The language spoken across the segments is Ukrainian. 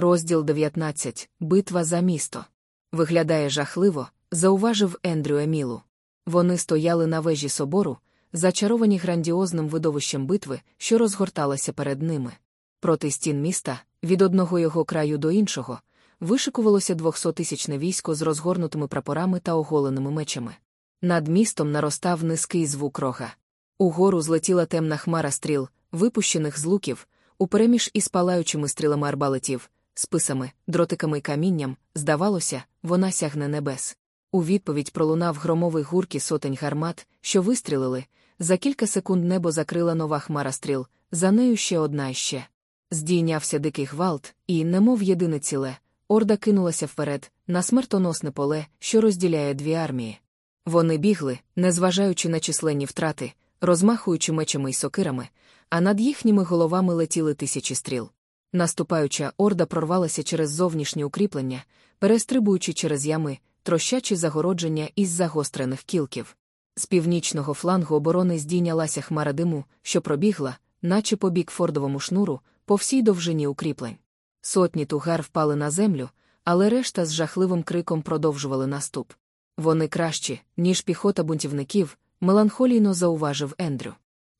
Розділ 19. Битва за місто. Виглядає жахливо, зауважив Ендрю Емілу. Вони стояли на вежі собору, зачаровані грандіозним видовищем битви, що розгорталася перед ними. Проти стін міста, від одного його краю до іншого, вишикувалося двохсотисячне військо з розгорнутими прапорами та оголеними мечами. Над містом наростав низький звук рога. Угору злетіла темна хмара стріл, випущених з луків, упереміж із палаючими стрілами арбалетів, списами, дротиками й камінням, здавалося, вона сягне небес. У відповідь пролунав громовий гурки сотень гармат, що вистрілили. За кілька секунд небо закрила нова хмара стріл, за нею ще одна і ще. Здійнявся дикий гвалт, і, немов єдине ціле, орда кинулася вперед, на смертоносне поле, що розділяє дві армії. Вони бігли, незважаючи на численні втрати, розмахуючи мечами й сокирами, а над їхніми головами летіли тисячі стріл. Наступаюча орда прорвалася через зовнішні укріплення, перестрибуючи через ями, трощачі загородження із загострених кілків. З північного флангу оборони здійнялася хмара диму, що пробігла, наче по бік фордовому шнуру, по всій довжині укріплень. Сотні тугар впали на землю, але решта з жахливим криком продовжували наступ. Вони кращі, ніж піхота бунтівників, меланхолійно зауважив Ендрю.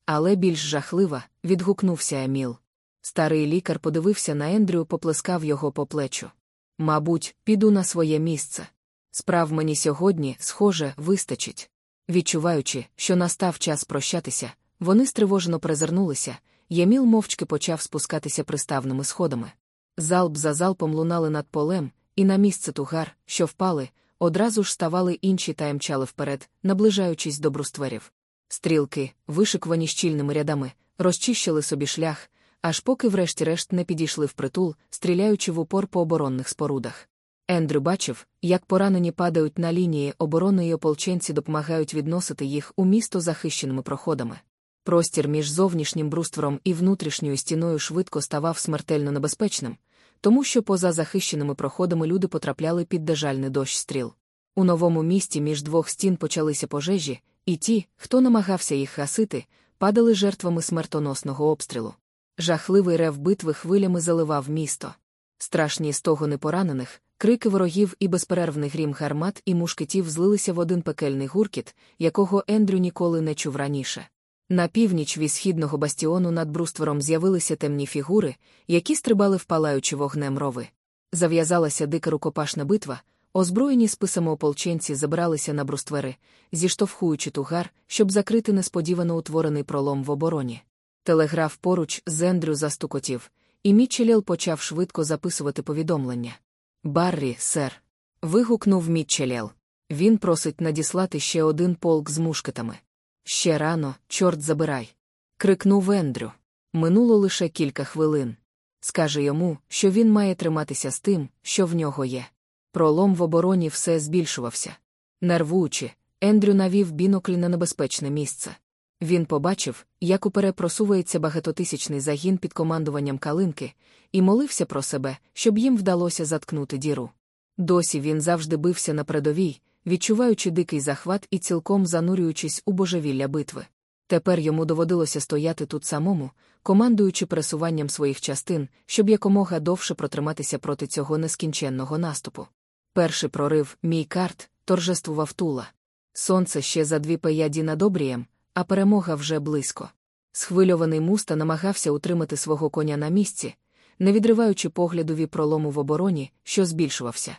Але більш жахлива, відгукнувся Еміл. Старий лікар подивився на Ендрю, поплескав його по плечу. Мабуть, піду на своє місце. Справ мені сьогодні, схоже, вистачить. Відчуваючи, що настав час прощатися, вони стривожено презирнулися, Єміл мовчки почав спускатися приставними сходами. Залп за залпом лунали над полем, і на місце тугар, що впали, одразу ж ставали інші та мчали вперед, наближаючись до брустверів. Стрілки, вишикувані щільними рядами, розчищили собі шлях, аж поки врешті-решт не підійшли впритул, стріляючи в упор по оборонних спорудах. Ендрю бачив, як поранені падають на лінії оборони і ополченці допомагають відносити їх у місто захищеними проходами. Простір між зовнішнім бруствером і внутрішньою стіною швидко ставав смертельно небезпечним, тому що поза захищеними проходами люди потрапляли під дежальний дощ стріл. У новому місті між двох стін почалися пожежі, і ті, хто намагався їх гасити, падали жертвами смертоносного обстрілу. Жахливий рев битви хвилями заливав місто. Страшні стогони поранених, крики ворогів і безперервний грім гармат і мушкетів злилися в один пекельний гуркіт, якого Ендрю ніколи не чув раніше. На північ від східного бастіону над бруствером з'явилися темні фігури, які стрибали впалаючи вогнем рови. Зав'язалася дика рукопашна битва, озброєні списами ополченці забиралися на бруствери, зіштовхуючи тугар, щоб закрити несподівано утворений пролом в обороні. Телеграф поруч з Ендрю застукотів, і Мітчелел почав швидко записувати повідомлення. Баррі, сер. вигукнув Мітчелел. Він просить надіслати ще один полк з мушкетами. Ще рано, чорт забирай. крикнув Ендрю. Минуло лише кілька хвилин. Скаже йому, що він має триматися з тим, що в нього є. Пролом в обороні все збільшувався. Нервуючи, Ендрю навів бінокль на небезпечне місце. Він побачив, як уперед просувається багатотисячний загін під командуванням калинки, і молився про себе, щоб їм вдалося заткнути діру. Досі він завжди бився на передовій, відчуваючи дикий захват і цілком занурюючись у божевілля битви. Тепер йому доводилося стояти тут самому, командуючи пересуванням своїх частин, щоб якомога довше протриматися проти цього нескінченного наступу. Перший прорив, мій карт, торжествував тула. Сонце ще за дві пеяді над обрієм, а перемога вже близько. Схвильований муста намагався утримати свого коня на місці, не відриваючи поглядові пролому в обороні, що збільшувався.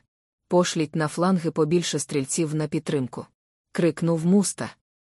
Пошліть на фланги побільше стрільців на підтримку. Крикнув муста.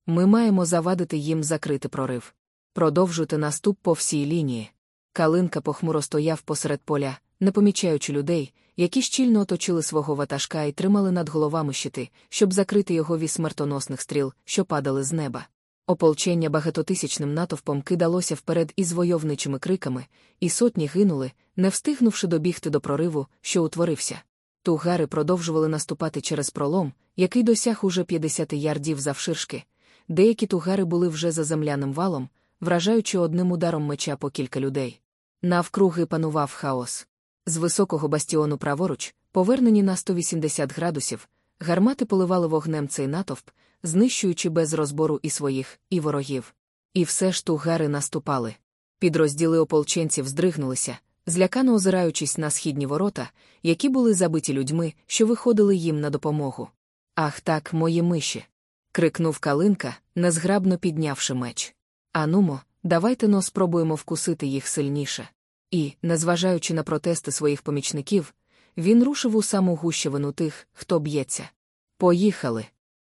Ми маємо завадити їм закрити прорив. Продовжуйте наступ по всій лінії. Калинка похмуро стояв посеред поля, не помічаючи людей, які щільно оточили свого ватажка і тримали над головами щити, щоб закрити його від смертоносних стріл, що падали з неба. Ополчення багатотисячним натовпом кидалося вперед із войовничими криками, і сотні гинули, не встигнувши добігти до прориву, що утворився. Тугари продовжували наступати через пролом, який досяг уже 50 ярдів завширшки. Деякі тугари були вже за земляним валом, вражаючи одним ударом меча по кілька людей. Навкруги панував хаос. З високого бастіону праворуч, повернені на 180 градусів, гармати поливали вогнем цей натовп, знищуючи без розбору і своїх, і ворогів. І все ж тугари наступали. Підрозділи ополченців здригнулися, злякано озираючись на східні ворота, які були забиті людьми, що виходили їм на допомогу. Ах так, мої миші. крикнув Калинка, незграбно піднявши меч. Анумо, давайте но спробуємо вкусити їх сильніше. І, незважаючи на протести своїх помічників, він рушив у саму гущевину тих, хто б'ється. Поїхали.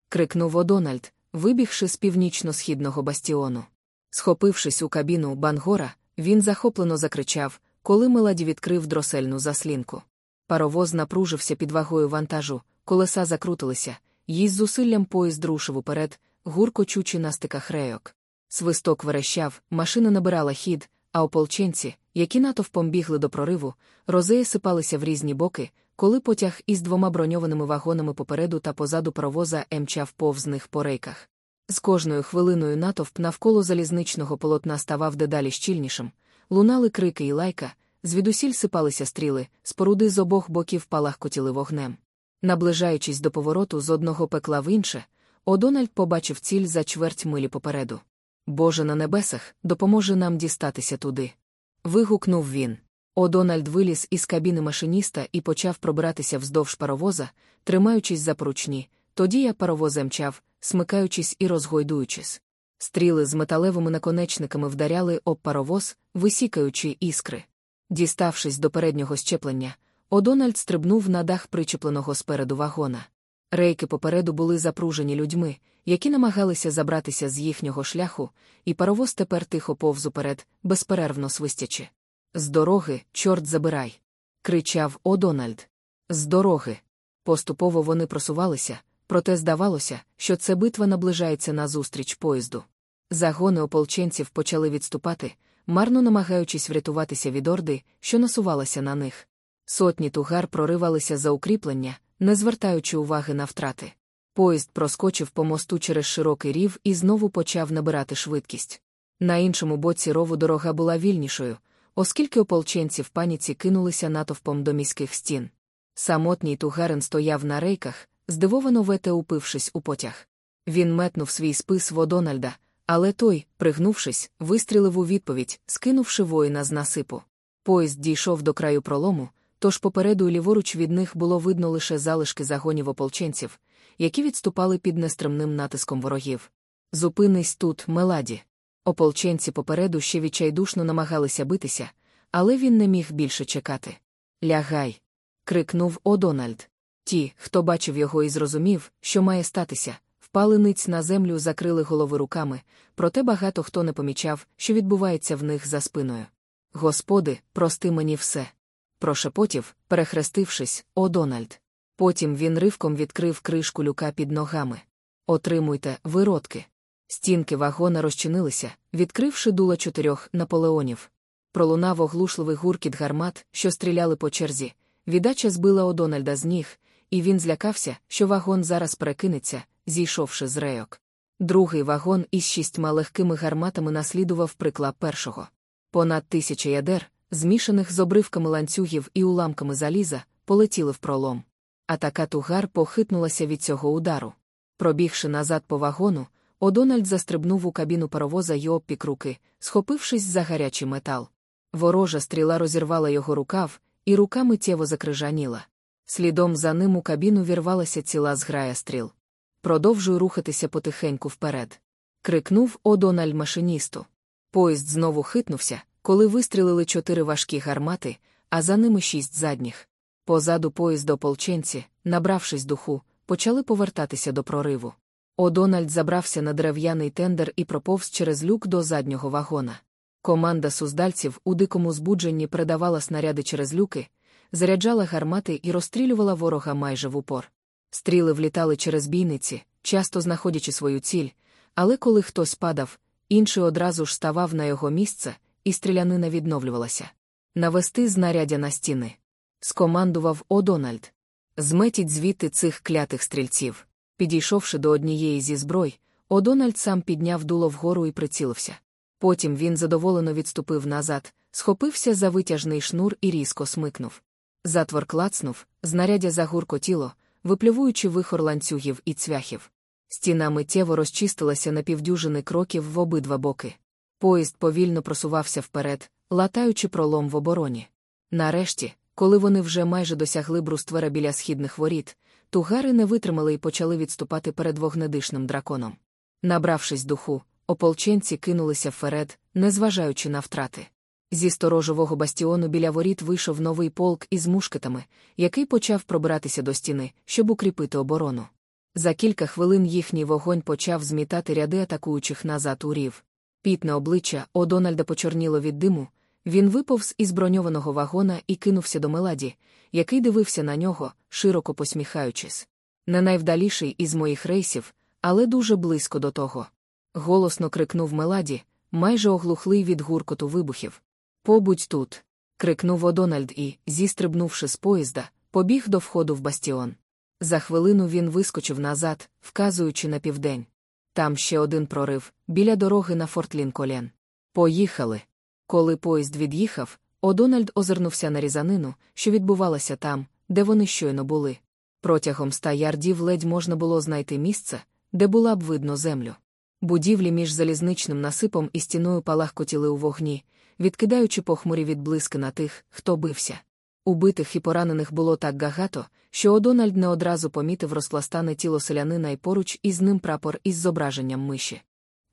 крикнув Одональд, вибігши з північно-східного бастіону. Схопившись у кабіну Бангора, він захоплено закричав, коли Меладі відкрив дросельну заслінку. Паровоз напружився під вагою вантажу, колеса закрутилися, їй з зусиллям поїзд рушив уперед, гуркочучи на стиках рейок. Свисток верещав, машина набирала хід, а ополченці, які натовпом бігли до прориву, розеї сипалися в різні боки, коли потяг із двома броньованими вагонами попереду та позаду паровоза емчав повз них по рейках. З кожною хвилиною натовп навколо залізничного полотна ставав дедалі щільнішим, лунали крики і лайка, звідусіль сипалися стріли, споруди з обох боків палахкотіли вогнем. Наближаючись до повороту з одного пекла в інше, Одональд побачив ціль за чверть милі попереду. Боже на небесах, допоможе нам дістатися туди. Вигукнув він. Одональд виліз із кабіни машиніста і почав пробиратися вздовж паровоза, тримаючись за поручні, тоді я паровозем мчав, смикаючись і розгойдуючись. Стріли з металевими наконечниками вдаряли об паровоз, висікаючи іскри. Діставшись до переднього щеплення, Одональд стрибнув на дах причепленого спереду вагона. Рейки попереду були запружені людьми, які намагалися забратися з їхнього шляху, і паровоз тепер тихо повз уперед, безперервно свистячи. З дороги, чорт забирай. кричав Одональд. З дороги. Поступово вони просувалися, проте здавалося, що це битва наближається назустріч поїзду. Загони ополченців почали відступати, марно намагаючись врятуватися від орди, що насувалася на них. Сотні тугар проривалися за укріплення, не звертаючи уваги на втрати. Поїзд проскочив по мосту через широкий рів і знову почав набирати швидкість. На іншому боці рову дорога була вільнішою, оскільки ополченці в паніці кинулися натовпом до міських стін. Самотній тугарин стояв на рейках, здивовано вете упившись у потяг. Він метнув свій спис в Одональда, але той, пригнувшись, вистрілив у відповідь, скинувши воїна з насипу. Поїзд дійшов до краю пролому, тож попереду і ліворуч від них було видно лише залишки загонів ополченців, які відступали під нестримним натиском ворогів. Зупинись тут, меладі. Ополченці попереду ще відчайдушно намагалися битися, але він не міг більше чекати. Лягай. крикнув Одональд. Ті, хто бачив його і зрозумів, що має статися, впали ниць на землю, закрили голови руками, проте багато хто не помічав, що відбувається в них за спиною. Господи, прости мені все. Прошепотів, перехрестившись, Одональд. Потім він ривком відкрив кришку люка під ногами. Отримуйте, виродки. Стінки вагона розчинилися, відкривши дула чотирьох наполеонів. Пролунав оглушливий гуркіт гармат, що стріляли по черзі. Віддача збила Одональда з ніг, і він злякався, що вагон зараз перекинеться, зійшовши з рейок. Другий вагон із шістьма легкими гарматами наслідував приклад першого. Понад тисяча ядер, змішаних з обривками ланцюгів і уламками заліза, полетіли в пролом. Атака тугар похитнулася від цього удару. Пробігши назад по вагону, Одональд застрибнув у кабіну паровоза й обпік руки, схопившись за гарячий метал. Ворожа стріла розірвала його рукав, і рука миттєво закрижаніла. Слідом за ним у кабіну вірвалася ціла зграя стріл. Продовжуй рухатися потихеньку вперед. крикнув Одональ машиністу. Поїзд знову хитнувся, коли вистрілили чотири важкі гармати, а за ними шість задніх. Позаду поїзду ополченці, набравшись духу, почали повертатися до прориву. Одональд забрався на дерев'яний тендер і проповз через люк до заднього вагона. Команда суздальців у дикому збудженні передавала снаряди через люки, заряджала гармати і розстрілювала ворога майже в упор. Стріли влітали через бійниці, часто знаходячи свою ціль, але коли хтось падав, інший одразу ж ставав на його місце, і стрілянина відновлювалася. Навести знаряддя на стіни. Скомандував Одональд. Зметіть звідти цих клятих стрільців. Підійшовши до однієї зі зброй, Одональд сам підняв дуло вгору і прицілився. Потім він задоволено відступив назад, схопився за витяжний шнур і різко смикнув. Затвор клацнув, знаряддя загуркотіло, виплювуючи вихор ланцюгів і цвяхів. Стіна миттєво розчистилася на півдюжини кроків в обидва боки. Поїзд повільно просувався вперед, латаючи пролом в обороні. Нарешті, коли вони вже майже досягли бруствера біля східних воріт, тугари не витримали і почали відступати перед вогнедишним драконом. Набравшись духу, ополченці кинулися вперед, незважаючи на втрати. Зі сторожового бастіону біля воріт вийшов новий полк із мушкетами, який почав пробиратися до стіни, щоб укріпити оборону. За кілька хвилин їхній вогонь почав змітати ряди атакуючих назад урів. Пітне обличчя Одональда почорніло від диму. Він виповз із броньованого вагона і кинувся до Меладі, який дивився на нього, широко посміхаючись. Не найвдаліший із моїх рейсів, але дуже близько до того. Голосно крикнув Меладі, майже оглухлий від гуркоту вибухів. Побудь тут. крикнув Одональд і, зістрибнувши з поїзда, побіг до входу в бастіон. За хвилину він вискочив назад, вказуючи на південь. Там ще один прорив, біля дороги на Форт Лінколен. Поїхали. Коли поїзд від'їхав, Одональд озирнувся на різанину, що відбувалася там, де вони щойно були. Протягом ста ярдів ледь можна було знайти місце, де була б видно землю. Будівлі між залізничним насипом і стіною палахкотіли у вогні, відкидаючи похмурі відблиски на тих, хто бився. Убитих і поранених було так багато, що Одональд не одразу помітив розпластане тіло селянина і поруч із ним прапор із зображенням миші.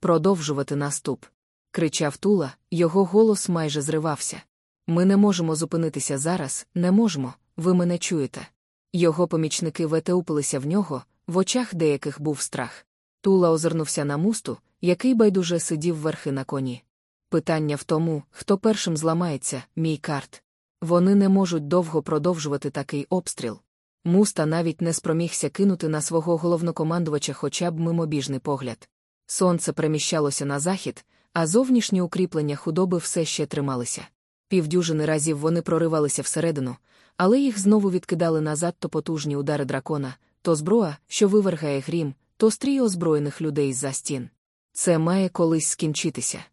Продовжувати наступ. кричав Тула, його голос майже зривався. Ми не можемо зупинитися зараз, не можемо, ви мене чуєте. Його помічники ветеупилися в нього, в очах деяких був страх. Тула озирнувся на мусту, який байдуже сидів верхи на коні. Питання в тому, хто першим зламається, мій карт. Вони не можуть довго продовжувати такий обстріл. Муста навіть не спромігся кинути на свого головнокомандувача хоча б мимобіжний погляд. Сонце переміщалося на захід, а зовнішні укріплення худоби все ще трималися. Півдюжини разів вони проривалися всередину, але їх знову відкидали назад то потужні удари дракона, то зброя, що вивергає грім, то стрій озброєних людей з-за стін. Це має колись скінчитися.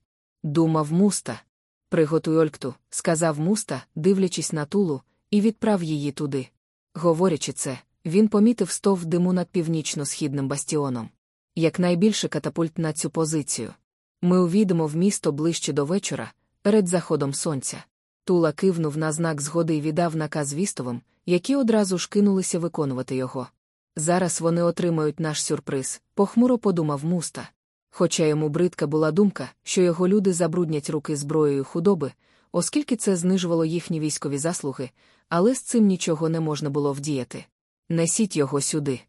Думав муста. Приготуй Олькту, сказав муста, дивлячись на тулу, і відправ її туди. Говорячи це, він помітив стов диму над північно-східним бастіоном. Якнайбільше катапульт на цю позицію. Ми увійдемо в місто ближче до вечора, перед заходом сонця. Тула кивнув на знак згоди і віддав наказ вістовим, які одразу ж кинулися виконувати його. Зараз вони отримають наш сюрприз, похмуро подумав муста. Хоча йому бридка була думка, що його люди забруднять руки зброєю худоби, оскільки це знижувало їхні військові заслуги, але з цим нічого не можна було вдіяти. Несіть його сюди.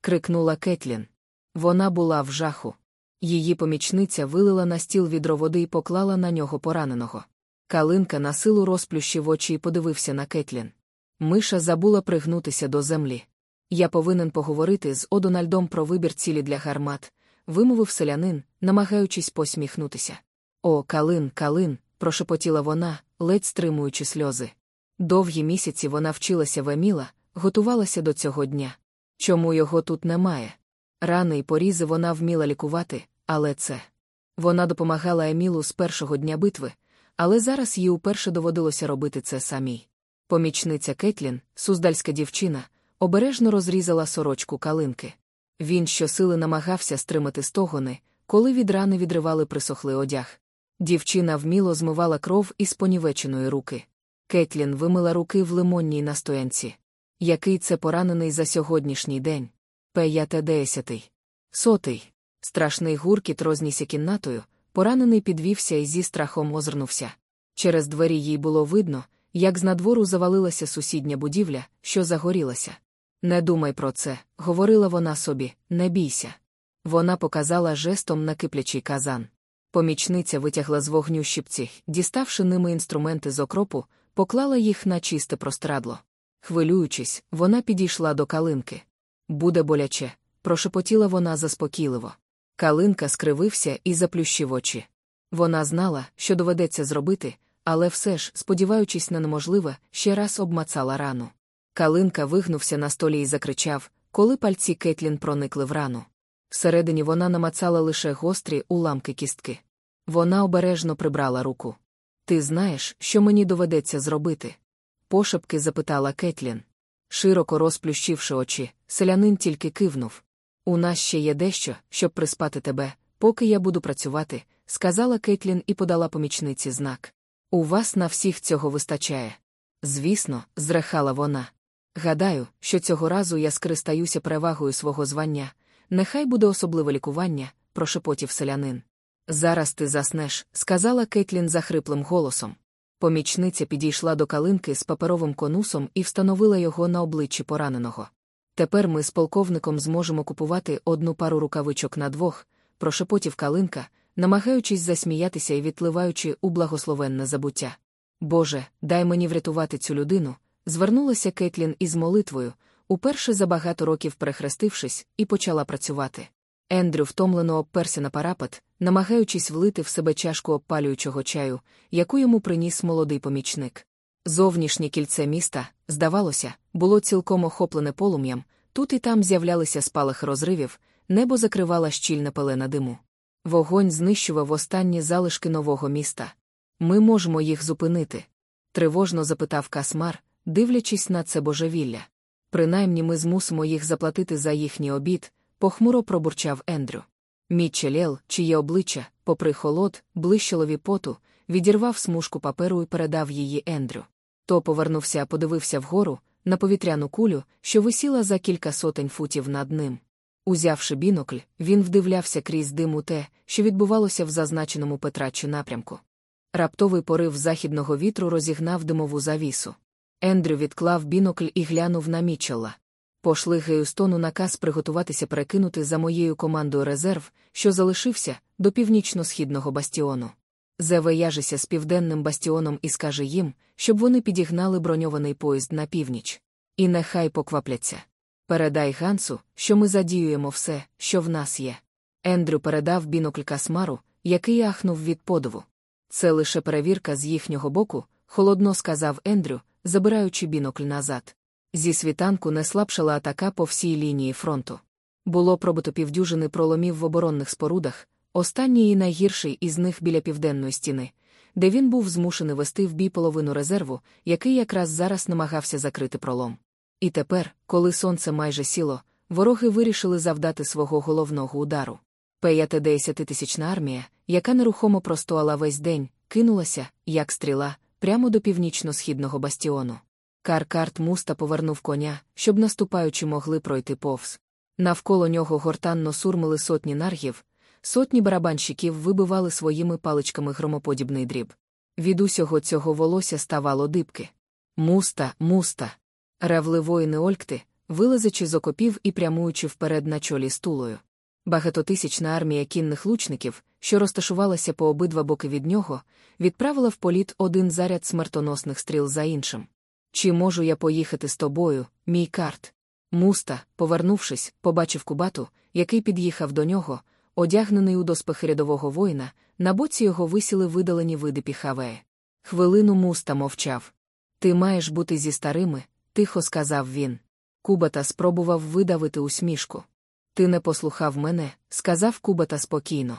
крикнула Кетлін. Вона була в жаху. Її помічниця вилила на стіл відро води і поклала на нього пораненого. Калинка на силу розплющив очі і подивився на Кетлін. Миша забула пригнутися до землі. Я повинен поговорити з Одональдом про вибір цілі для гармат, вимовив селянин, намагаючись посміхнутися. О, калин, калин, прошепотіла вона, ледь стримуючи сльози. Довгі місяці вона вчилася в Еміла, готувалася до цього дня. Чому його тут немає? Рани й порізи вона вміла лікувати, але це. Вона допомагала Емілу з першого дня битви, але зараз їй уперше доводилося робити це самій. Помічниця Кетлін, суздальська дівчина, обережно розрізала сорочку калинки. Він щосили намагався стримати стогони, коли від рани відривали присохлий одяг. Дівчина вміло змивала кров із понівеченої руки. Кетлін вимила руки в лимонній настоянці. Який це поранений за сьогоднішній день? П'яте десятий. Сотий. Страшний гуркіт рознісся кімнатою, поранений підвівся і зі страхом озирнувся. Через двері їй було видно, як з надвору завалилася сусідня будівля, що загорілася. Не думай про це, говорила вона собі, не бійся. Вона показала жестом на киплячий казан. Помічниця витягла з вогню щипці, діставши ними інструменти з окропу, поклала їх на чисте прострадло. Хвилюючись, вона підійшла до калинки. Буде боляче, прошепотіла вона заспокійливо. Калинка скривився і заплющив очі. Вона знала, що доведеться зробити, але все ж, сподіваючись на неможливе, ще раз обмацала рану. Калинка вигнувся на столі і закричав, коли пальці Кетлін проникли в рану. Всередині вона намацала лише гострі уламки кістки. Вона обережно прибрала руку. Ти знаєш, що мені доведеться зробити? Пошепки запитала Кетлін. Широко розплющивши очі, селянин тільки кивнув. У нас ще є дещо, щоб приспати тебе, поки я буду працювати, сказала Кетлін і подала помічниці знак. У вас на всіх цього вистачає. Звісно, зрехала вона. Гадаю, що цього разу я скористаюся перевагою свого звання. Нехай буде особливе лікування, прошепотів селянин. Зараз ти заснеш, сказала Кетлін захриплим голосом. Помічниця підійшла до калинки з паперовим конусом і встановила його на обличчі пораненого. Тепер ми з полковником зможемо купувати одну пару рукавичок на двох, прошепотів калинка, намагаючись засміятися і відпливаючи у благословенне забуття. Боже, дай мені врятувати цю людину, звернулася Кетлін із молитвою, уперше за багато років перехрестившись, і почала працювати. Ендрю втомлено обперся на парапет, намагаючись влити в себе чашку обпалюючого чаю, яку йому приніс молодий помічник. Зовнішнє кільце міста, здавалося, було цілком охоплене полум'ям, тут і там з'являлися спалахи розривів, небо закривала щільна пелена диму. Вогонь знищував останні залишки нового міста. Ми можемо їх зупинити. Тривожно запитав Касмар, дивлячись на це божевілля. Принаймні ми змусимо їх заплатити за їхній обід, похмуро пробурчав Ендрю. Мітчелєл, чиє обличчя, попри холод, блищило від поту, відірвав смужку паперу і передав її Ендрю. То повернувся, подивився вгору, на повітряну кулю, що висіла за кілька сотень футів над ним. Узявши бінокль, він вдивлявся крізь дим у те, що відбувалося в зазначеному Петрачу напрямку. Раптовий порив західного вітру розігнав димову завісу. Ендрю відклав бінокль і глянув на Мічелла. Пошли Геюстону наказ приготуватися перекинути за моєю командою резерв, що залишився, до північно-східного бастіону. Завияжися з південним бастіоном і скаже їм, щоб вони підігнали броньований поїзд на північ. І нехай поквапляться. Передай Гансу, що ми задіюємо все, що в нас є. Ендрю передав бінокль Касмару, який ахнув від подиву. Це лише перевірка з їхнього боку, холодно сказав Ендрю, забираючи бінокль назад. Зі світанку не слабшала атака по всій лінії фронту. Було пробито півдюжини проломів в оборонних спорудах, останній і найгірший із них біля південної стіни, де він був змушений вести в бій половину резерву, який якраз зараз намагався закрити пролом. І тепер, коли сонце майже сіло, вороги вирішили завдати свого головного удару. П'ятидесятитисячна армія, яка нерухомо простояла весь день, кинулася, як стріла, прямо до північно-східного бастіону. Каркарт муста повернув коня, щоб наступаючи могли пройти повз. Навколо нього гортанно сурмили сотні наргів, сотні барабанщиків вибивали своїми паличками громоподібний дріб. Від усього цього волосся ставало дибки. Муста, муста. Ревли воїни Олькти, вилазячи з окопів і прямуючи вперед на чолі стулою. Багатотисячна армія кінних лучників, що розташувалася по обидва боки від нього, відправила в політ один заряд смертоносних стріл за іншим. Чи можу я поїхати з тобою, мій карт? Муста, повернувшись, побачив кубату, який під'їхав до нього, одягнений у доспехи рядового воїна, на боці його висіли видалені види піхавеї. Хвилину муста мовчав. Ти маєш бути зі старими, тихо сказав він. Кубата спробував видавити усмішку. Ти не послухав мене, сказав Кубата спокійно.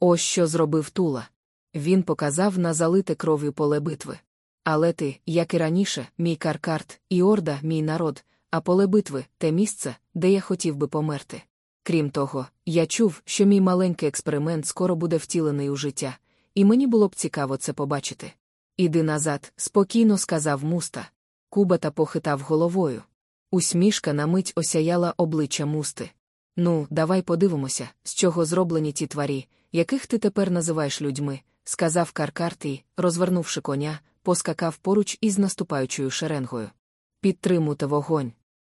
Ось що зробив Тула. Він показав на залите кров'ю поле битви. Але ти, як і раніше, мій каркарт, і орда, мій народ, а поле битви те місце, де я хотів би померти. Крім того, я чув, що мій маленький експеримент скоро буде втілений у життя, і мені було б цікаво це побачити. Іди назад, спокійно сказав муста. Кубата похитав головою. Усмішка на мить осяяла обличчя мусти. Ну, давай подивимося, з чого зроблені ті тварі, яких ти тепер називаєш людьми, сказав Каркарт і, розвернувши коня, поскакав поруч із наступаючою шеренгою. Підтримуйте вогонь.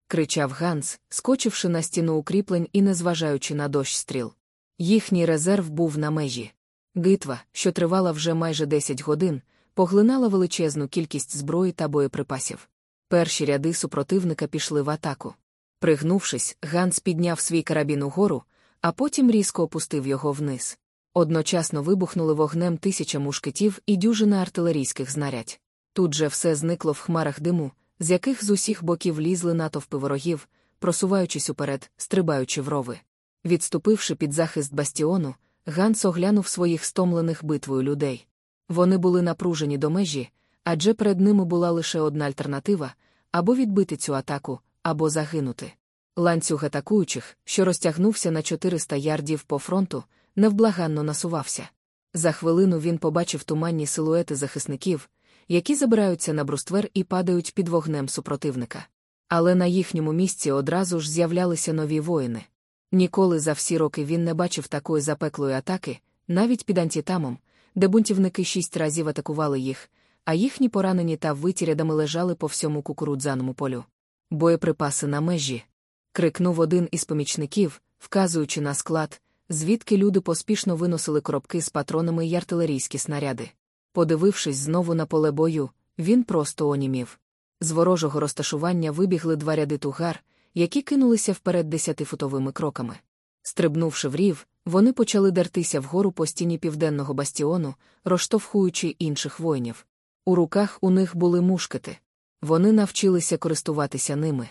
кричав Ганс, скочивши на стіну укріплень і незважаючи на дощ стріл. Їхній резерв був на межі. Гитва, що тривала вже майже 10 годин, поглинала величезну кількість зброї та боєприпасів. Перші ряди супротивника пішли в атаку. Пригнувшись, Ганс підняв свій карабін угору, а потім різко опустив його вниз. Одночасно вибухнули вогнем тисяча мушкетів і дюжина артилерійських знарядь. Тут же все зникло в хмарах диму, з яких з усіх боків лізли натовпи ворогів, просуваючись уперед, стрибаючи в рови. Відступивши під захист бастіону, Ганс оглянув своїх стомлених битвою людей. Вони були напружені до межі, адже перед ними була лише одна альтернатива або відбити цю атаку, або загинути. Ланцюг атакуючих, що розтягнувся на 400 ярдів по фронту, невблаганно насувався. За хвилину він побачив туманні силуети захисників, які забираються на бруствер і падають під вогнем супротивника. Але на їхньому місці одразу ж з'являлися нові воїни. Ніколи за всі роки він не бачив такої запеклої атаки, навіть під антітамом, де бунтівники шість разів атакували їх, а їхні поранені та виті рядами лежали по всьому кукурудзаному полю. Боєприпаси на межі. крикнув один із помічників, вказуючи на склад, звідки люди поспішно виносили коробки з патронами й артилерійські снаряди. Подивившись знову на поле бою, він просто онімів. З ворожого розташування вибігли два ряди тугар, які кинулися вперед десятифутовими кроками. Стрибнувши в рів, вони почали дертися вгору по стіні південного бастіону, розштовхуючи інших воїнів. У руках у них були мушкети. Вони навчилися користуватися ними.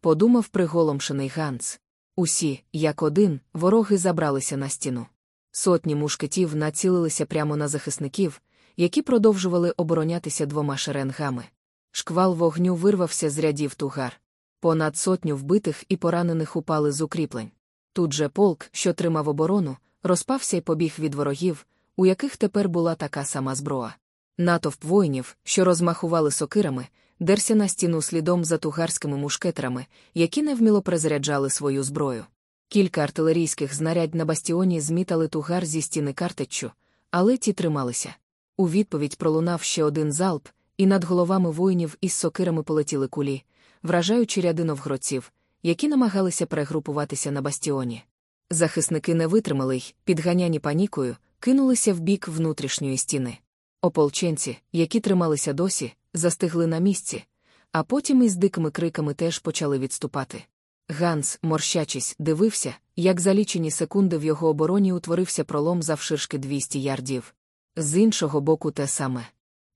Подумав приголомшений Ганс. Усі, як один, вороги забралися на стіну. Сотні мушкетів націлилися прямо на захисників, які продовжували оборонятися двома шеренгами. Шквал вогню вирвався з рядів тугар. Понад сотню вбитих і поранених упали з укріплень. Тут же полк, що тримав оборону, розпався й побіг від ворогів, у яких тепер була така сама зброя. Натовп воїнів, що розмахували сокирами, дерся на стіну слідом за тугарськими мушкетерами, які невміло презаряджали свою зброю. Кілька артилерійських знарядь на бастіоні змітали тугар зі стіни картеччю, але ті трималися. У відповідь пролунав ще один залп, і над головами воїнів із сокирами полетіли кулі, вражаючи ряди новгородців, які намагалися перегрупуватися на бастіоні. Захисники не витримали й, підганяні панікою, кинулися в бік внутрішньої стіни. Ополченці, які трималися досі, застигли на місці, а потім із дикими криками теж почали відступати. Ганс, морщачись, дивився, як за лічені секунди в його обороні утворився пролом завширшки 200 ярдів. З іншого боку, те саме.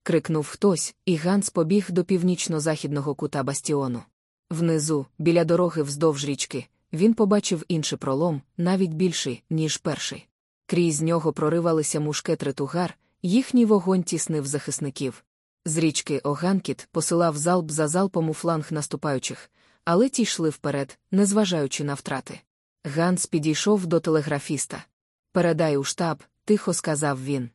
Крикнув хтось, і Ганс побіг до північно-західного кута бастіону. Внизу, біля дороги вздовж річки, він побачив інший пролом, навіть більший, ніж перший. Крізь нього проривалися мушкетри тугар, їхній вогонь тіснив захисників. З річки Оганкіт посилав залп за залпом у фланг наступаючих, але ті йшли вперед, незважаючи на втрати. Ганс підійшов до телеграфіста. Передай у штаб, тихо сказав він.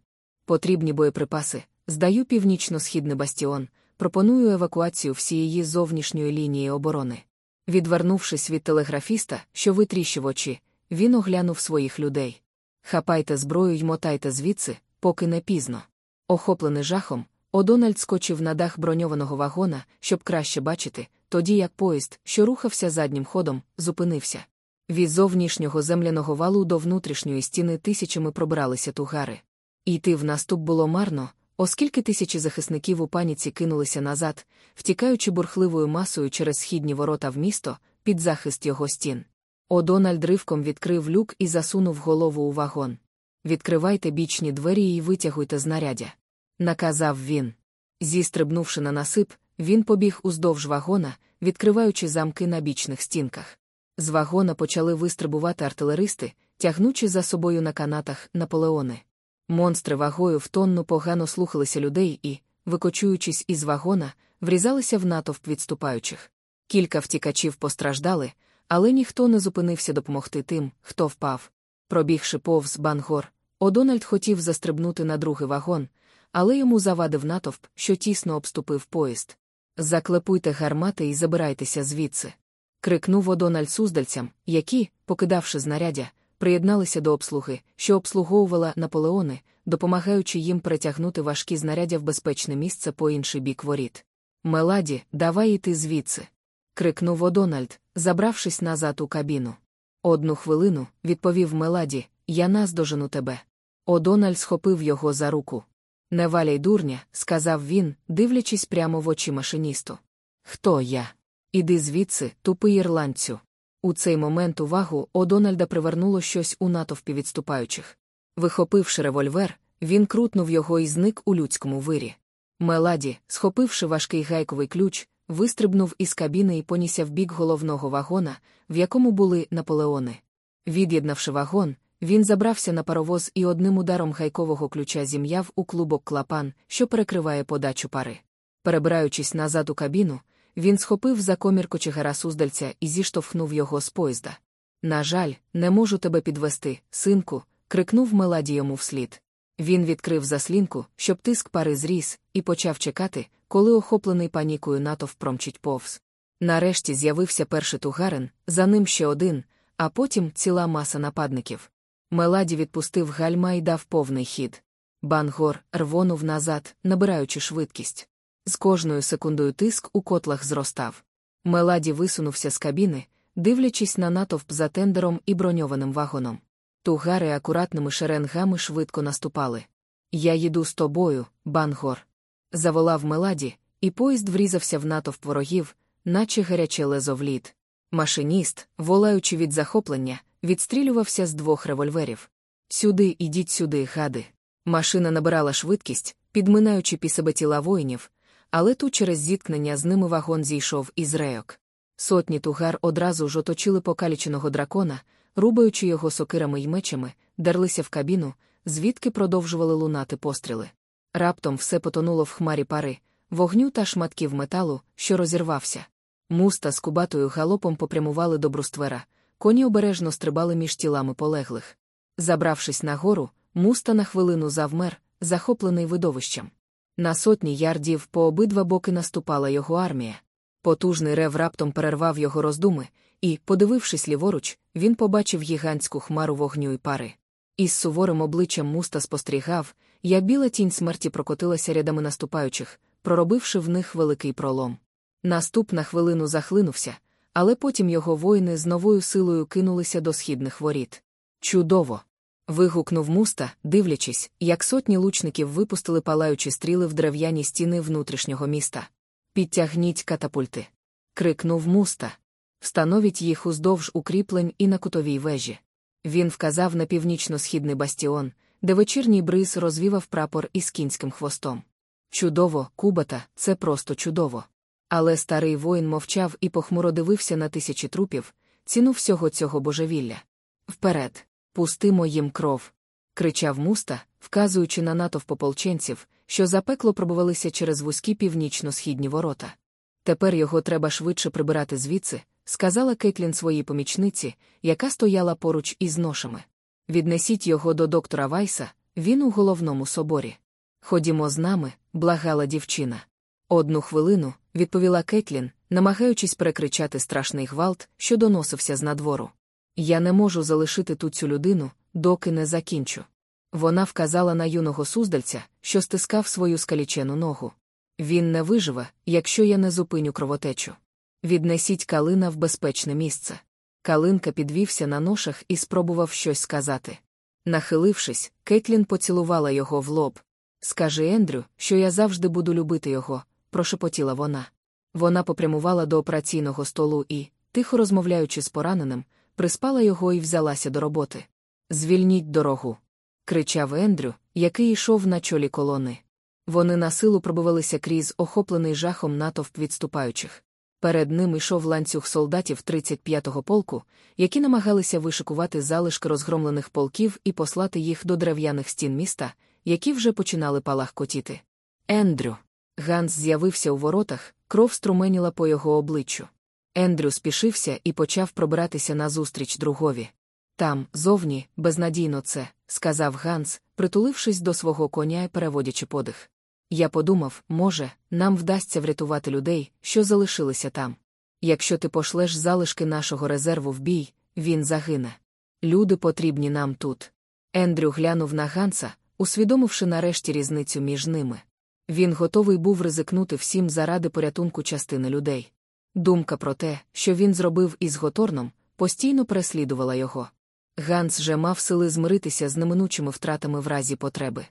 Потрібні боєприпаси, здаю північно-східний бастіон, пропоную евакуацію всієї зовнішньої лінії оборони. Відвернувшись від телеграфіста, що витріщив очі, він оглянув своїх людей. Хапайте зброю й мотайте звідси, поки не пізно. Охоплений жахом, Одональд скочив на дах броньованого вагона, щоб краще бачити, тоді як поїзд, що рухався заднім ходом, зупинився. Від зовнішнього земляного валу до внутрішньої стіни тисячами пробиралися тугари. Йти в наступ було марно, оскільки тисячі захисників у паніці кинулися назад, втікаючи бурхливою масою через східні ворота в місто під захист його стін. Одональд ривком відкрив люк і засунув голову у вагон. Відкривайте бічні двері і витягуйте знаряддя. Наказав він. Зістрибнувши на насип, він побіг уздовж вагона, відкриваючи замки на бічних стінках. З вагона почали вистрибувати артилеристи, тягнучи за собою на канатах наполеони. Монстри вагою в тонну погано слухалися людей і, викочуючись із вагона, врізалися в натовп відступаючих. Кілька втікачів постраждали, але ніхто не зупинився допомогти тим, хто впав. Пробігши повз Бангор, Одональд хотів застрибнути на другий вагон, але йому завадив натовп, що тісно обступив поїзд. Заклепуйте гармати і забирайтеся звідси. крикнув Одональд суздальцям, які, покидавши знаряддя, приєдналися до обслуги, що обслуговувала Наполеони, допомагаючи їм перетягнути важкі знаряддя в безпечне місце по інший бік воріт. Меладі, давай іти звідси. крикнув Одональд, забравшись назад у кабіну. Одну хвилину, відповів Меладі, я наздожену тебе. Одональд схопив його за руку. Не валяй дурня, сказав він, дивлячись прямо в очі машиністу. Хто я? Іди звідси, тупий ірландцю. У цей момент увагу О'Дональда привернуло щось у натовпі відступаючих. Вихопивши револьвер, він крутнув його і зник у людському вирі. Меладі, схопивши важкий гайковий ключ, вистрибнув із кабіни і понісся в бік головного вагона, в якому були наполеони. Від'єднавши вагон, він забрався на паровоз і одним ударом гайкового ключа зім'яв у клубок клапан, що перекриває подачу пари. Перебираючись назад у кабіну, він схопив за комір кочегара суздальця і зіштовхнув його з поїзда. На жаль, не можу тебе підвести, синку, крикнув Меладі йому вслід. Він відкрив заслінку, щоб тиск пари зріс, і почав чекати, коли охоплений панікою натовп промчить повз. Нарешті з'явився перший тугарин, за ним ще один, а потім ціла маса нападників. Меладі відпустив гальма і дав повний хід. Бангор рвонув назад, набираючи швидкість. З кожною секундою тиск у котлах зростав. Меладі висунувся з кабіни, дивлячись на натовп за тендером і броньованим вагоном. Тугари акуратними шеренгами швидко наступали. Я їду з тобою, Бангор. Заволав Меладі, і поїзд врізався в натовп ворогів, наче гаряче лезо в лід. Машиніст, волаючи від захоплення, відстрілювався з двох револьверів. Сюди, ідіть сюди, гади. Машина набирала швидкість, підминаючи пі себе тіла воїнів, але тут через зіткнення з ними вагон зійшов із рейок. Сотні тугар одразу ж оточили покаліченого дракона, рубаючи його сокирами й мечами, дерлися в кабіну, звідки продовжували лунати постріли. Раптом все потонуло в хмарі пари, вогню та шматків металу, що розірвався. Муста з кубатою галопом попрямували до бруствера, коні обережно стрибали між тілами полеглих. Забравшись на гору, муста на хвилину завмер, захоплений видовищем. На сотні ярдів по обидва боки наступала його армія. Потужний рев раптом перервав його роздуми, і, подивившись ліворуч, він побачив гігантську хмару вогню і пари. Із суворим обличчям муста спостерігав, як біла тінь смерті прокотилася рядами наступаючих, проробивши в них великий пролом. Наступ на хвилину захлинувся, але потім його воїни з новою силою кинулися до східних воріт. Чудово! вигукнув муста, дивлячись, як сотні лучників випустили палаючі стріли в дерев'яні стіни внутрішнього міста. Підтягніть катапульти. крикнув муста. Встановіть їх уздовж укріплень і на кутовій вежі. Він вказав на північно-східний бастіон, де вечірній бриз розвівав прапор із кінським хвостом. Чудово, кубата, це просто чудово. Але старий воїн мовчав і похмуро дивився на тисячі трупів, ціну всього цього божевілля. Вперед, пустимо їм кров. кричав муста, вказуючи на натовп ополченців, що запекло пробувалися через вузькі північно-східні ворота. Тепер його треба швидше прибирати звідси, сказала Кетлін своїй помічниці, яка стояла поруч із ношами. Віднесіть його до доктора Вайса, він у головному соборі. Ходімо з нами, благала дівчина. Одну хвилину, відповіла Кетлін, намагаючись перекричати страшний гвалт, що доносився з надвору. Я не можу залишити тут цю людину, доки не закінчу. Вона вказала на юного суздальця, що стискав свою скалічену ногу. Він не виживе, якщо я не зупиню кровотечу. Віднесіть калина в безпечне місце. Калинка підвівся на ношах і спробував щось сказати. Нахилившись, Кетлін поцілувала його в лоб. Скажи Ендрю, що я завжди буду любити його, прошепотіла вона. Вона попрямувала до операційного столу і, тихо розмовляючи з пораненим, приспала його і взялася до роботи. Звільніть дорогу. кричав Ендрю, який йшов на чолі колони. Вони на силу пробивалися крізь охоплений жахом натовп відступаючих. Перед ним йшов ланцюг солдатів 35-го полку, які намагалися вишикувати залишки розгромлених полків і послати їх до дерев'яних стін міста, які вже починали палахкотіти. Ендрю. Ганс з'явився у воротах, кров струменіла по його обличчю. Ендрю спішився і почав пробиратися назустріч другові. Там, зовні, безнадійно це, сказав Ганс, притулившись до свого коня і переводячи подих. Я подумав, може, нам вдасться врятувати людей, що залишилися там. Якщо ти пошлеш залишки нашого резерву в бій, він загине. Люди потрібні нам тут. Ендрю глянув на Ганса, усвідомивши нарешті різницю між ними. Він готовий був ризикнути всім заради порятунку частини людей. Думка про те, що він зробив із Готорном, постійно переслідувала його. Ганс же мав сили змиритися з неминучими втратами в разі потреби.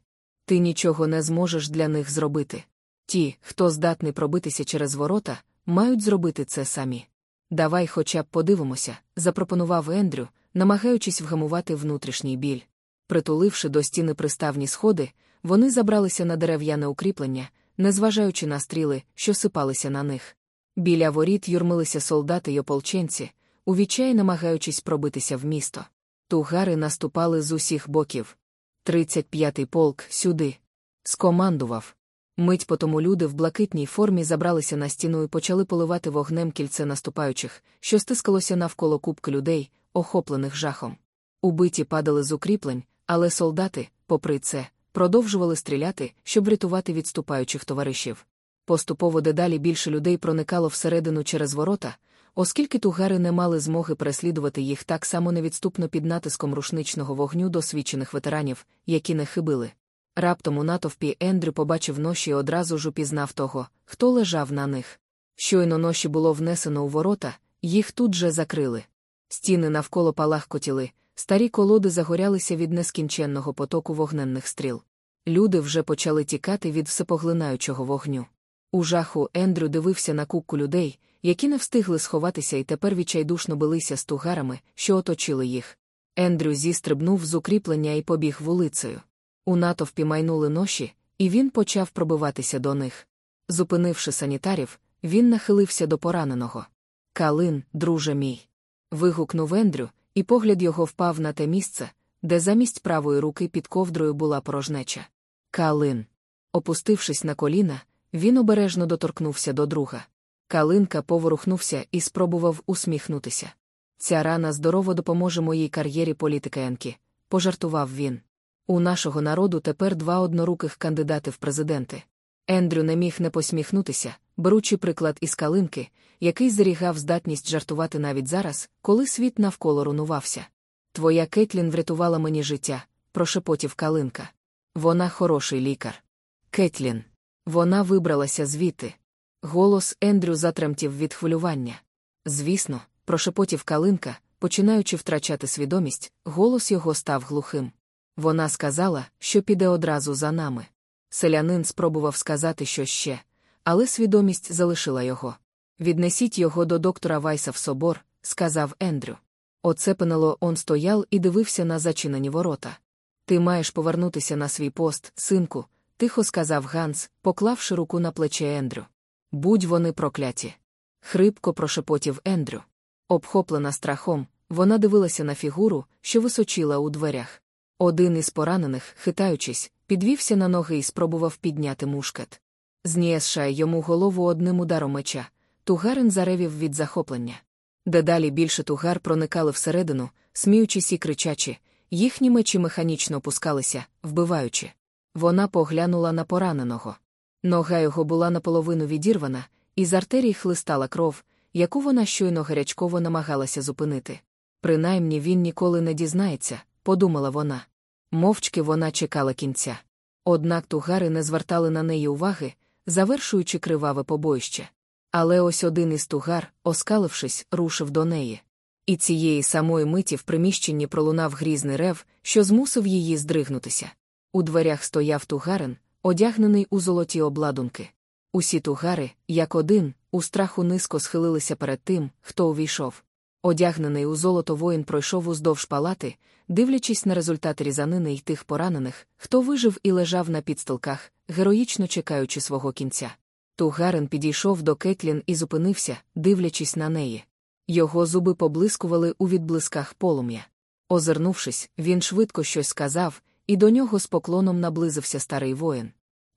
Ти нічого не зможеш для них зробити. Ті, хто здатний пробитися через ворота, мають зробити це самі. Давай хоча б подивимося, запропонував Ендрю, намагаючись вгамувати внутрішній біль. Притуливши до стіни приставні сходи, вони забралися на дерев'яне укріплення, незважаючи на стріли, що сипалися на них. Біля воріт юрмилися солдати й ополченці, у відчаї намагаючись пробитися в місто. Тугари наступали з усіх боків. Тридцять п'ятий полк сюди. Скомандував. Мить потому люди в блакитній формі забралися на стіну і почали поливати вогнем кільце наступаючих, що стискалося навколо кубки людей, охоплених жахом. Убиті падали з укріплень, але солдати, попри це, продовжували стріляти, щоб врятувати відступаючих товаришів. Поступово дедалі більше людей проникало всередину через ворота, оскільки тугари не мали змоги переслідувати їх так само невідступно під натиском рушничного вогню досвідчених ветеранів, які не хибили. Раптом у натовпі Ендрю побачив ноші і одразу ж упізнав того, хто лежав на них. Щойно ноші було внесено у ворота, їх тут же закрили. Стіни навколо палахкотіли, старі колоди загорялися від нескінченного потоку вогненних стріл. Люди вже почали тікати від всепоглинаючого вогню. У жаху Ендрю дивився на купку людей, які не встигли сховатися і тепер відчайдушно билися з тугарами, що оточили їх. Ендрю зістрибнув з укріплення і побіг вулицею. У натовпі майнули ноші, і він почав пробиватися до них. Зупинивши санітарів, він нахилився до пораненого. Калин, друже мій. Вигукнув Ендрю, і погляд його впав на те місце, де замість правої руки під ковдрою була порожнеча. Калин. Опустившись на коліна, він обережно доторкнувся до друга. Калинка поворухнувся і спробував усміхнутися. Ця рана здорово допоможе моїй кар'єрі політикенки, пожартував він. У нашого народу тепер два одноруких кандидати в президенти. Ендрю не міг не посміхнутися, беручи приклад із калинки, який зберігав здатність жартувати навіть зараз, коли світ навколо рунувався. Твоя Кетлін врятувала мені життя, прошепотів калинка. Вона хороший лікар. Кетлін. Вона вибралася звідти. Голос Ендрю затремтів від хвилювання. Звісно, прошепотів калинка, починаючи втрачати свідомість, голос його став глухим. Вона сказала, що піде одразу за нами. Селянин спробував сказати що ще, але свідомість залишила його. Віднесіть його до доктора Вайса в собор, сказав Ендрю. Оцепенело он стояв і дивився на зачинені ворота. Ти маєш повернутися на свій пост, синку, тихо сказав Ганс, поклавши руку на плече Ендрю. Будь вони прокляті. Хрипко прошепотів Ендрю. Обхоплена страхом, вона дивилася на фігуру, що височила у дверях. Один із поранених, хитаючись, підвівся на ноги і спробував підняти мушкет. Знієсшає йому голову одним ударом меча. Тугарин заревів від захоплення. Дедалі більше тугар проникали всередину, сміючись і кричачи, їхні мечі механічно опускалися, вбиваючи. Вона поглянула на пораненого. Нога його була наполовину відірвана, і з артерій хлистала кров, яку вона щойно гарячково намагалася зупинити. Принаймні він ніколи не дізнається, подумала вона. Мовчки вона чекала кінця. Однак тугари не звертали на неї уваги, завершуючи криваве побоїще. Але ось один із тугар, оскалившись, рушив до неї. І цієї самої миті в приміщенні пролунав грізний рев, що змусив її здригнутися. У дверях стояв тугарин, одягнений у золоті обладунки. Усі тугари, як один, у страху низько схилилися перед тим, хто увійшов. Одягнений у золото воїн пройшов уздовж палати, дивлячись на результати різанини й тих поранених, хто вижив і лежав на підстилках, героїчно чекаючи свого кінця. Тугарин підійшов до Кетлін і зупинився, дивлячись на неї. Його зуби поблискували у відблисках полум'я. Озирнувшись, він швидко щось сказав, і до нього з поклоном наблизився старий воїн.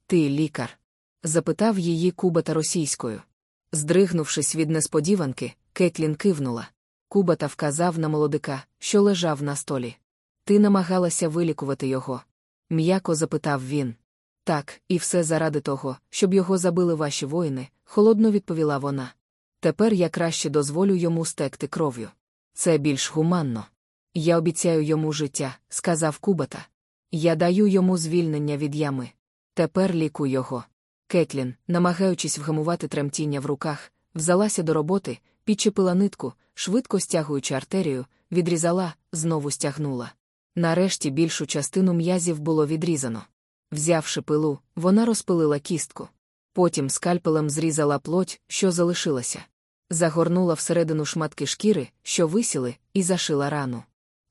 Ти лікар? запитав її кубата російською. Здригнувшись від несподіванки, Кетлін кивнула. Кубата вказав на молодика, що лежав на столі. Ти намагалася вилікувати його? М'яко запитав він. Так, і все заради того, щоб його забили ваші воїни, холодно відповіла вона. Тепер я краще дозволю йому стекти кров'ю. Це більш гуманно. Я обіцяю йому життя, сказав Кубата. Я даю йому звільнення від ями. Тепер лікуй його. Кетлін, намагаючись вгамувати тремтіння в руках, взялася до роботи, підчепила нитку, швидко стягуючи артерію, відрізала, знову стягнула. Нарешті більшу частину м'язів було відрізано. Взявши пилу, вона розпилила кістку. Потім скальпелем зрізала плоть, що залишилася. Загорнула всередину шматки шкіри, що висіли, і зашила рану.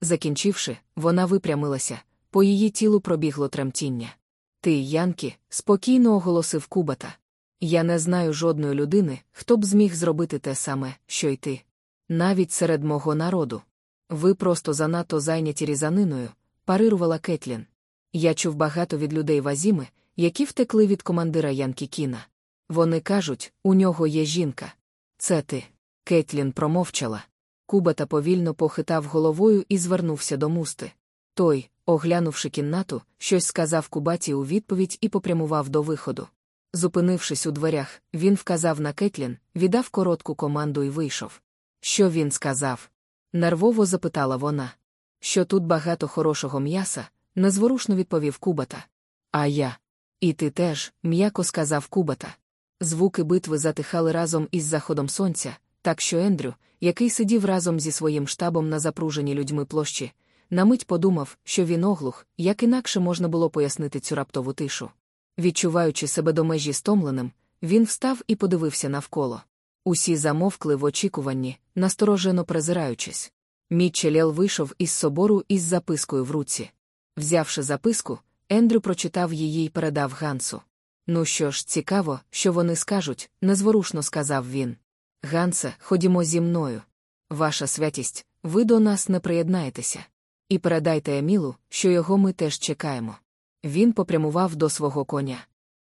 Закінчивши, вона випрямилася, по її тілу пробігло тремтіння. Ти, Янкі, спокійно оголосив Кубата. Я не знаю жодної людини, хто б зміг зробити те саме, що й ти. Навіть серед мого народу. Ви просто занадто зайняті різаниною, парирувала Кетлін. Я чув багато від людей Вазіми, які втекли від командира Янкі Кіна. Вони кажуть, у нього є жінка. Це ти. Кетлін промовчала. Кубата повільно похитав головою і звернувся до мусти. Той, оглянувши кімнату, щось сказав Кубаті у відповідь і попрямував до виходу. Зупинившись у дверях, він вказав на Кетлін, віддав коротку команду і вийшов. Що він сказав? Нервово запитала вона. Що тут багато хорошого м'яса, незворушно відповів Кубата. А я. І ти теж, м'яко сказав Кубата. Звуки битви затихали разом із заходом сонця, так що Ендрю, який сидів разом зі своїм штабом на запруженій людьми площі, на мить подумав, що він оглух, як інакше можна було пояснити цю раптову тишу. Відчуваючи себе до межі стомленим, він встав і подивився навколо. Усі замовкли в очікуванні, насторожено презираючись. Мітчелел вийшов із собору із запискою в руці. Взявши записку, Ендрю прочитав її й передав Гансу. Ну що ж, цікаво, що вони скажуть, незворушно сказав він. Гансе, ходімо зі мною. Ваша святість, ви до нас не приєднаєтеся. І передайте Емілу, що його ми теж чекаємо. Він попрямував до свого коня.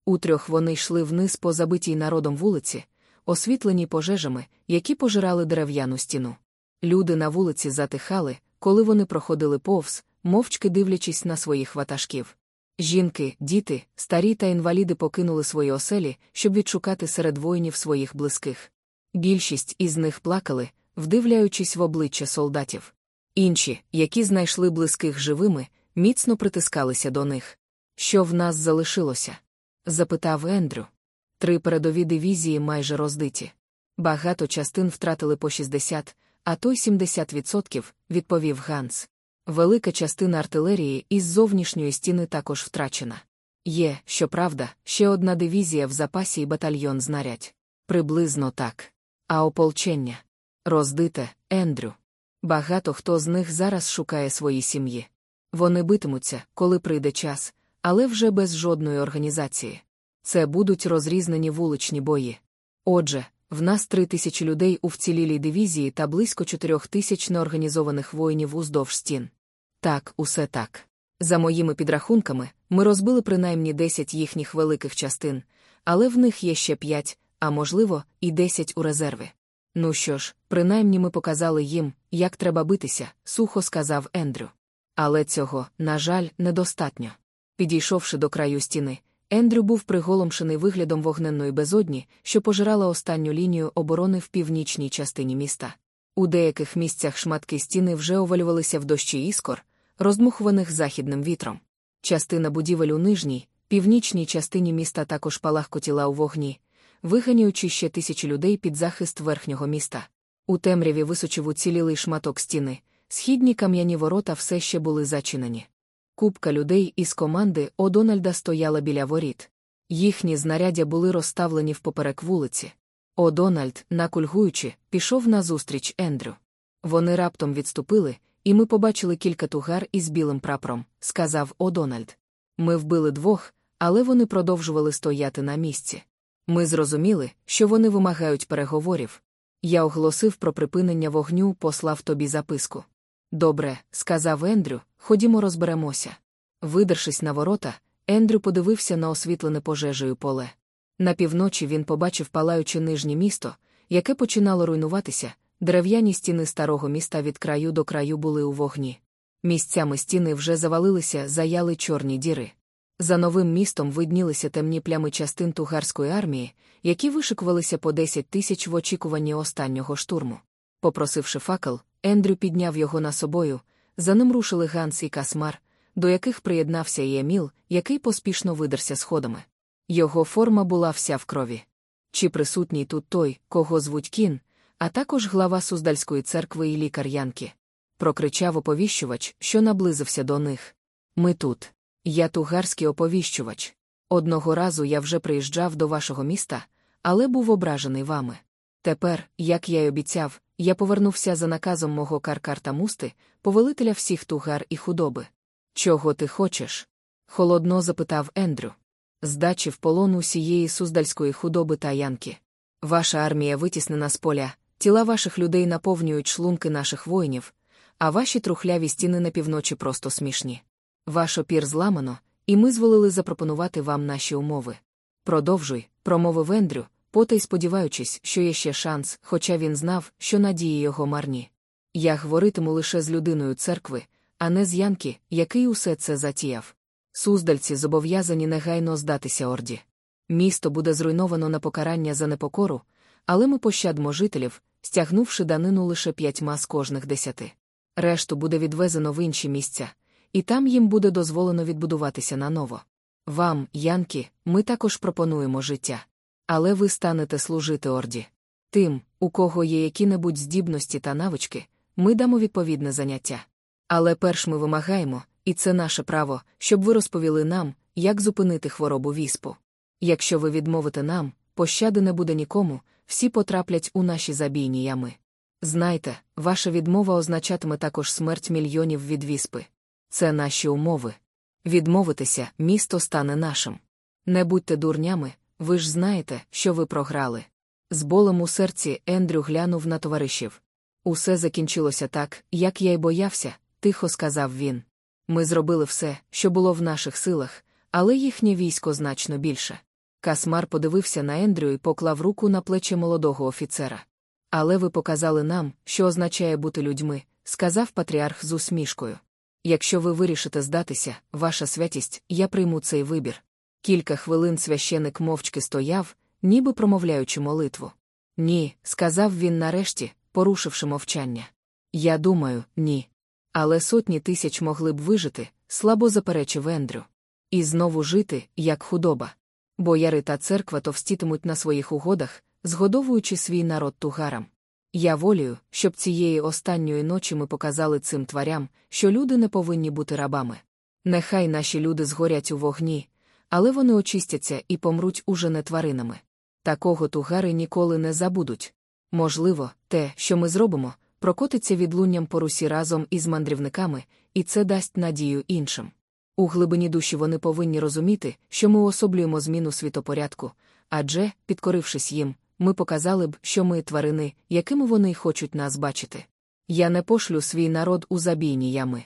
Утрьох вони йшли вниз по забитій народом вулиці, освітленій пожежами, які пожирали дерев'яну стіну. Люди на вулиці затихали, коли вони проходили повз, мовчки дивлячись на своїх ватажків. Жінки, діти, старі та інваліди покинули свої оселі, щоб відшукати серед воїнів своїх близьких. Більшість із них плакали, вдивляючись в обличчя солдатів. Інші, які знайшли близьких живими, міцно притискалися до них. Що в нас залишилося? запитав Ендрю. Три передові дивізії майже роздиті. Багато частин втратили по 60, а то й 70%, відповів Ганс. Велика частина артилерії із зовнішньої стіни також втрачена. Є, щоправда, ще одна дивізія в запасі і батальйон знарядь. Приблизно так. А ополчення роздите, Ендрю. Багато хто з них зараз шукає свої сім'ї. Вони битимуться, коли прийде час, але вже без жодної організації. Це будуть розрізнені вуличні бої. Отже, в нас три тисячі людей у вцілілій дивізії та близько чотирьох тисяч неорганізованих воїнів уздовж стін. Так, усе так. За моїми підрахунками, ми розбили принаймні десять їхніх великих частин, але в них є ще п'ять, а можливо, і десять у резерві. Ну що ж, принаймні ми показали їм, як треба битися, сухо сказав Ендрю. Але цього, на жаль, недостатньо. Підійшовши до краю стіни, Ендрю був приголомшений виглядом вогненної безодні, що пожирала останню лінію оборони в північній частині міста. У деяких місцях шматки стіни вже овалювалися в дощі іскор, роздмухуваних західним вітром. Частина будівель у нижній, північній частині міста також палахкотіла у вогні, виганяючи ще тисячі людей під захист верхнього міста. У темряві височив уцілілий шматок стіни, східні кам'яні ворота все ще були зачинені. Купка людей із команди О'Дональда стояла біля воріт. Їхні знаряддя були розставлені впоперек вулиці. О'Дональд, накульгуючи, пішов назустріч Ендрю. Вони раптом відступили, і ми побачили кілька тугар із білим прапором, сказав О'Дональд. Ми вбили двох, але вони продовжували стояти на місці. Ми зрозуміли, що вони вимагають переговорів. Я оголосив про припинення вогню, послав тобі записку. Добре, сказав Ендрю, ходімо розберемося. Видершись на ворота, Ендрю подивився на освітлене пожежею поле. На півночі він побачив палаюче нижнє місто, яке починало руйнуватися, дерев'яні стіни старого міста від краю до краю були у вогні. Місцями стіни вже завалилися, заяли чорні діри. За новим містом виднілися темні плями частин тугарської армії, які вишикувалися по 10 тисяч в очікуванні останнього штурму. Попросивши факел, Ендрю підняв його на собою, за ним рушили Ганс і Касмар, до яких приєднався і Еміл, який поспішно видерся сходами. Його форма була вся в крові. Чи присутній тут той, кого звуть кін, а також глава Суздальської церкви і лікар Янки. Прокричав оповіщувач, що наблизився до них. Ми тут. Я тугарський оповіщувач. Одного разу я вже приїжджав до вашого міста, але був ображений вами. Тепер, як я й обіцяв, я повернувся за наказом мого каркарта мусти, повелителя всіх тугар і худоби. Чого ти хочеш? холодно запитав Ендрю. Здачі в полон усієї суздальської худоби та янки. Ваша армія витіснена з поля, тіла ваших людей наповнюють шлунки наших воїнів, а ваші трухляві стіни на півночі просто смішні. Ваш опір зламано, і ми зволили запропонувати вам наші умови. Продовжуй, промовив Ендрю, потай сподіваючись, що є ще шанс, хоча він знав, що надії його марні. Я говоритиму лише з людиною церкви, а не з Янки, який усе це затіяв. Суздальці зобов'язані негайно здатися орді. Місто буде зруйновано на покарання за непокору, але ми пощадмо жителів, стягнувши данину лише п'ятьма з кожних десяти. Решту буде відвезено в інші місця, і там їм буде дозволено відбудуватися наново. Вам, Янки, ми також пропонуємо життя. Але ви станете служити орді. Тим, у кого є які-небудь здібності та навички, ми дамо відповідне заняття. Але перш ми вимагаємо, і це наше право, щоб ви розповіли нам, як зупинити хворобу віспу. Якщо ви відмовите нам, пощади не буде нікому, всі потраплять у наші забійні ями. Знайте, ваша відмова означатиме також смерть мільйонів від віспи. Це наші умови. Відмовитися, місто стане нашим. Не будьте дурнями, ви ж знаєте, що ви програли. З болем у серці Ендрю глянув на товаришів. Усе закінчилося так, як я й боявся, тихо сказав він. Ми зробили все, що було в наших силах, але їхнє військо значно більше. Касмар подивився на Ендрю і поклав руку на плече молодого офіцера. Але ви показали нам, що означає бути людьми, сказав патріарх з усмішкою. Якщо ви вирішите здатися, ваша святість, я прийму цей вибір. Кілька хвилин священик мовчки стояв, ніби промовляючи молитву. Ні, сказав він нарешті, порушивши мовчання. Я думаю, ні. Але сотні тисяч могли б вижити, слабо заперечив Ендрю. І знову жити, як худоба. Бояри та церква товстітимуть на своїх угодах, згодовуючи свій народ тугарам. Я волію, щоб цієї останньої ночі ми показали цим тварям, що люди не повинні бути рабами. Нехай наші люди згорять у вогні, але вони очистяться і помруть уже не тваринами. Такого тугари ніколи не забудуть. Можливо, те, що ми зробимо, прокотиться відлунням по русі разом із мандрівниками, і це дасть надію іншим. У глибині душі вони повинні розуміти, що ми особлюємо зміну світопорядку, адже, підкорившись їм, ми показали б, що ми тварини, якими вони хочуть нас бачити. Я не пошлю свій народ у забійні ями.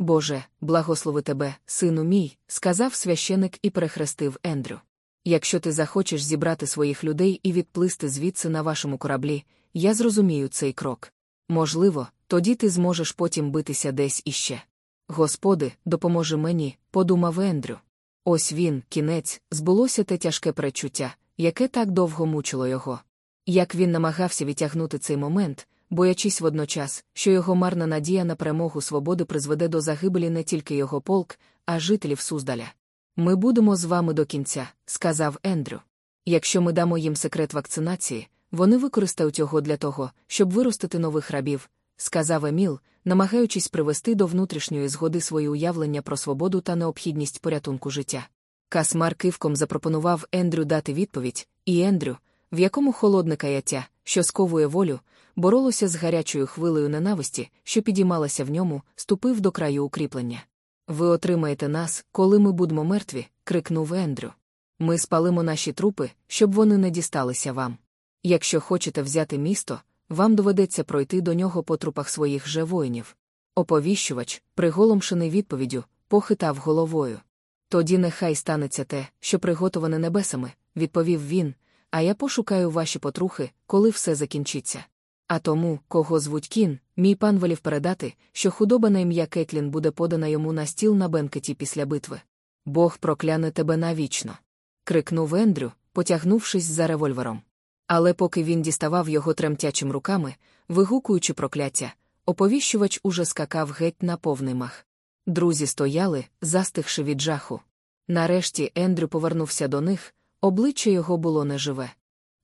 Боже, благослови тебе, сину мій, сказав священик і перехрестив Ендрю. Якщо ти захочеш зібрати своїх людей і відплисти звідси на вашому кораблі, я зрозумію цей крок. Можливо, тоді ти зможеш потім битися десь іще. Господи, допоможи мені, подумав Ендрю. Ось він, кінець, збулося те тяжке перечуття, яке так довго мучило його. Як він намагався відтягнути цей момент, боячись водночас, що його марна надія на перемогу свободи призведе до загибелі не тільки його полк, а жителів Суздаля. Ми будемо з вами до кінця, сказав Ендрю. Якщо ми дамо їм секрет вакцинації, вони використають його для того, щоб виростити нових рабів, сказав Еміл, намагаючись привести до внутрішньої згоди свої уявлення про свободу та необхідність порятунку життя. Касмар кивком запропонував Ендрю дати відповідь, і Ендрю, в якому холодне каяття, що сковує волю, боролося з гарячою хвилею ненависті, що підіймалася в ньому, ступив до краю укріплення. Ви отримаєте нас, коли ми будемо мертві, крикнув Ендрю. Ми спалимо наші трупи, щоб вони не дісталися вам. Якщо хочете взяти місто, вам доведеться пройти до нього по трупах своїх же воїнів. Оповіщувач, приголомшений відповіддю, похитав головою. Тоді нехай станеться те, що приготоване небесами, відповів він, а я пошукаю ваші потрухи, коли все закінчиться. А тому, кого звуть кін, мій пан велів передати, що худоба на ім'я Кетлін буде подана йому на стіл на бенкеті після битви. Бог прокляне тебе навічно. крикнув Ендрю, потягнувшись за револьвером. Але поки він діставав його тремтячим руками, вигукуючи прокляття, оповіщувач уже скакав геть на повний мах. Друзі стояли, застигши від жаху. Нарешті Ендрю повернувся до них, обличчя його було неживе.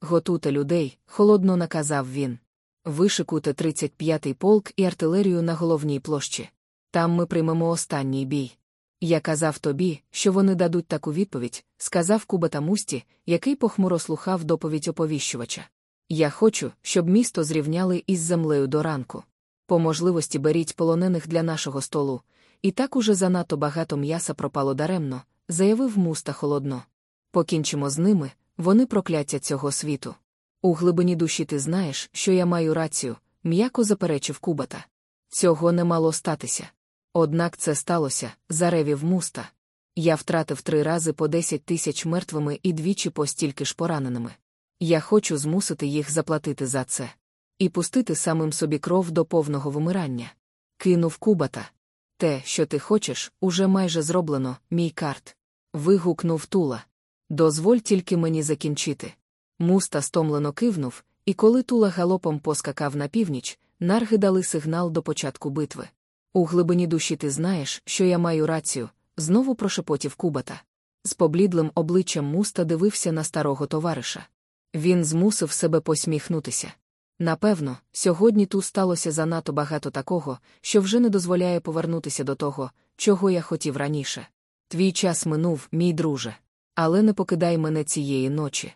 Готуйте людей, холодно наказав він. Вишикуйте 35-й полк і артилерію на головній площі. Там ми приймемо останній бій. Я казав тобі, що вони дадуть таку відповідь, сказав Кубата Мусті, який похмуро слухав доповідь оповіщувача. Я хочу, щоб місто зрівняли із землею до ранку. По можливості беріть полонених для нашого столу. І так уже занадто багато м'яса пропало даремно, заявив муста холодно. Покінчимо з ними, вони прокляття цього світу. У глибині душі ти знаєш, що я маю рацію, м'яко заперечив Кубата. Цього не мало статися. Однак це сталося, заревів муста. Я втратив три рази по десять тисяч мертвими і двічі по стільки ж пораненими. Я хочу змусити їх заплатити за це. І пустити самим собі кров до повного вимирання. Кинув кубата. Те, що ти хочеш, уже майже зроблено, мій карт. Вигукнув Тула. Дозволь тільки мені закінчити. Муста стомлено кивнув, і коли Тула галопом поскакав на північ, нарги дали сигнал до початку битви. У глибині душі ти знаєш, що я маю рацію, знову прошепотів Кубата. З поблідлим обличчям муста дивився на старого товариша. Він змусив себе посміхнутися. Напевно, сьогодні тут сталося занадто багато такого, що вже не дозволяє повернутися до того, чого я хотів раніше. Твій час минув, мій друже. Але не покидай мене цієї ночі.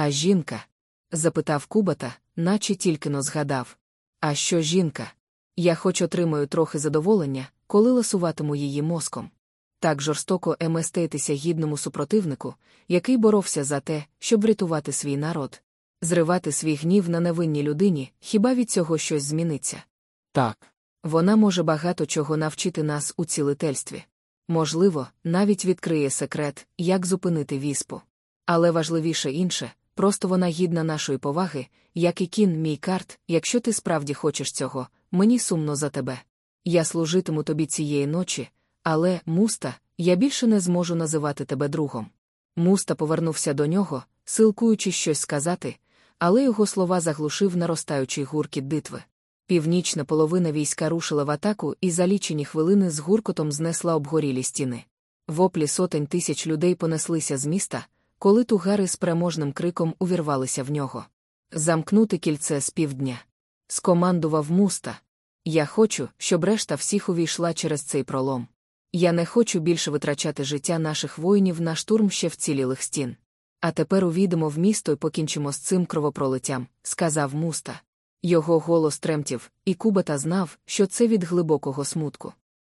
А жінка? запитав Кубата, наче тільки но згадав. А що жінка? Я хоч отримаю трохи задоволення, коли ласуватиму її мозком. Так жорстоко еместейтеся гідному супротивнику, який боровся за те, щоб врятувати свій народ. Зривати свій гнів на невинній людині, хіба від цього щось зміниться? Так. Вона може багато чого навчити нас у цілительстві. Можливо, навіть відкриє секрет, як зупинити віспу. Але важливіше інше, просто вона гідна нашої поваги, як і кін, мій карт, якщо ти справді хочеш цього, мені сумно за тебе. Я служитиму тобі цієї ночі, але, муста, я більше не зможу називати тебе другом. Муста повернувся до нього, силкуючи щось сказати, але його слова заглушив наростаючий гуркіт битви. Північна половина війська рушила в атаку і за лічені хвилини з гуркотом знесла обгорілі стіни. Воплі сотень тисяч людей понеслися з міста, коли тугари з переможним криком увірвалися в нього. Замкнути кільце з півдня. Скомандував муста. Я хочу, щоб решта всіх увійшла через цей пролом. Я не хочу більше витрачати життя наших воїнів на штурм ще вцілілих стін. А тепер увійдемо в місто і покінчимо з цим кровопролиттям, сказав муста. Його голос тремтів, і Кубата знав, що це від глибокого смутку.